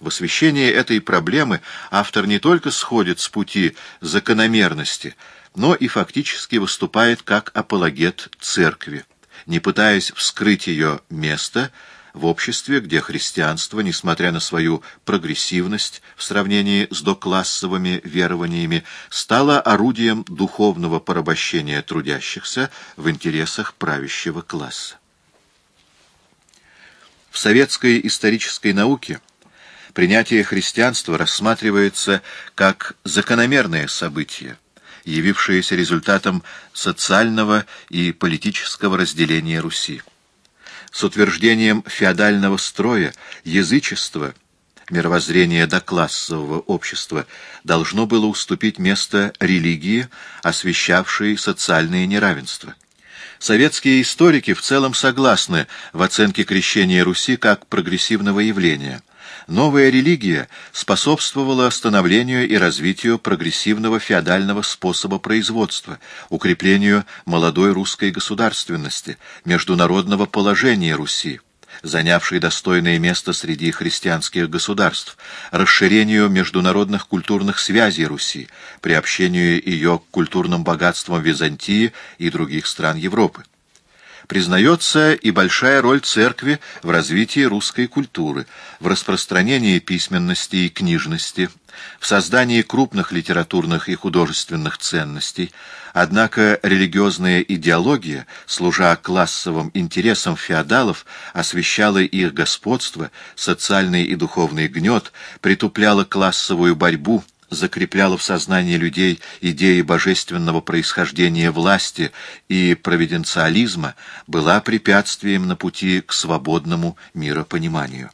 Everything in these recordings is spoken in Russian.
В освещении этой проблемы автор не только сходит с пути закономерности, но и фактически выступает как апологет церкви, не пытаясь вскрыть ее место в обществе, где христианство, несмотря на свою прогрессивность в сравнении с доклассовыми верованиями, стало орудием духовного порабощения трудящихся в интересах правящего класса. В советской исторической науке принятие христианства рассматривается как закономерное событие, явившееся результатом социального и политического разделения Руси. С утверждением феодального строя язычество, мировоззрение доклассового общества, должно было уступить место религии, освещавшей социальное неравенство. Советские историки в целом согласны в оценке крещения Руси как прогрессивного явления – Новая религия способствовала становлению и развитию прогрессивного феодального способа производства, укреплению молодой русской государственности, международного положения Руси, занявшей достойное место среди христианских государств, расширению международных культурных связей Руси, приобщению ее к культурным богатствам Византии и других стран Европы признается и большая роль церкви в развитии русской культуры, в распространении письменности и книжности, в создании крупных литературных и художественных ценностей, однако религиозная идеология, служа классовым интересам феодалов, освещала их господство, социальный и духовный гнет, притупляла классовую борьбу, закрепляла в сознании людей идеи божественного происхождения власти и провиденциализма, была препятствием на пути к свободному миропониманию.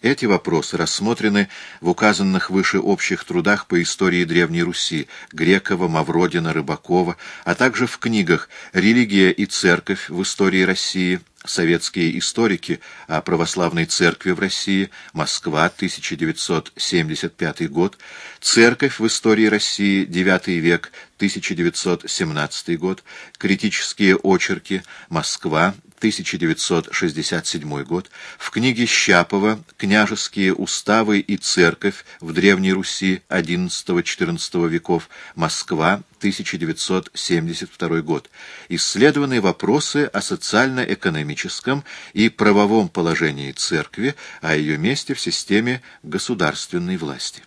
Эти вопросы рассмотрены в указанных выше общих трудах по истории Древней Руси Грекова, Мавродина, Рыбакова, а также в книгах «Религия и церковь в истории России», «Советские историки о православной церкви в России», Москва, 1975 год, «Церковь в истории России, IX век, 1917 год», «Критические очерки», Москва, 1967 год, в книге Щапова «Княжеские уставы и церковь в Древней Руси XI-XIV веков. Москва, 1972 год». Исследованы вопросы о социально-экономическом и правовом положении церкви, о ее месте в системе государственной власти.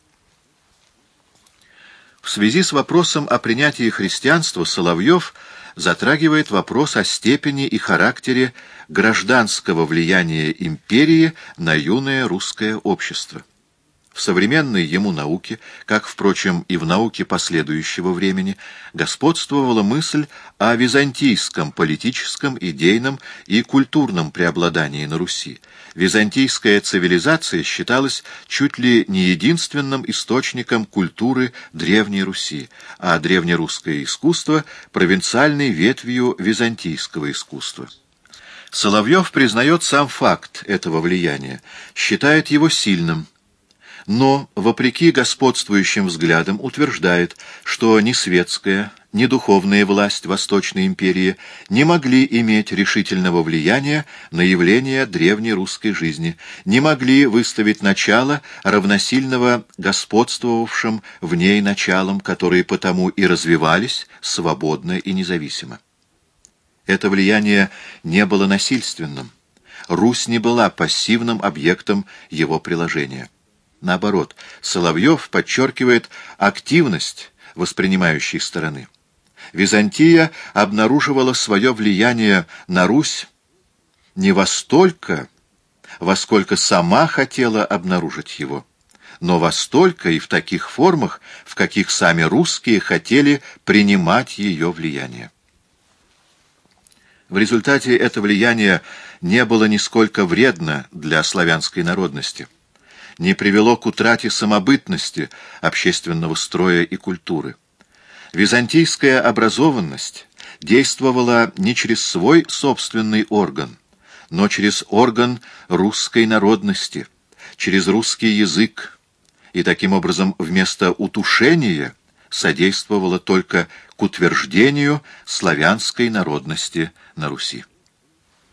В связи с вопросом о принятии христианства Соловьев – затрагивает вопрос о степени и характере гражданского влияния империи на юное русское общество. В современной ему науке, как, впрочем, и в науке последующего времени, господствовала мысль о византийском политическом, идейном и культурном преобладании на Руси. Византийская цивилизация считалась чуть ли не единственным источником культуры Древней Руси, а древнерусское искусство — провинциальной ветвью византийского искусства. Соловьев признает сам факт этого влияния, считает его сильным, но, вопреки господствующим взглядам, утверждает, что ни светская, ни духовная власть Восточной империи не могли иметь решительного влияния на явления древней русской жизни, не могли выставить начало равносильного господствовавшим в ней началам, которые потому и развивались свободно и независимо. Это влияние не было насильственным. Русь не была пассивным объектом его приложения. Наоборот, Соловьев подчеркивает активность воспринимающей стороны. Византия обнаруживала свое влияние на Русь не во столько, во сколько сама хотела обнаружить его, но во столько и в таких формах, в каких сами русские хотели принимать ее влияние. В результате это влияние не было нисколько вредно для славянской народности не привело к утрате самобытности общественного строя и культуры. Византийская образованность действовала не через свой собственный орган, но через орган русской народности, через русский язык, и таким образом вместо утушения содействовала только к утверждению славянской народности на Руси.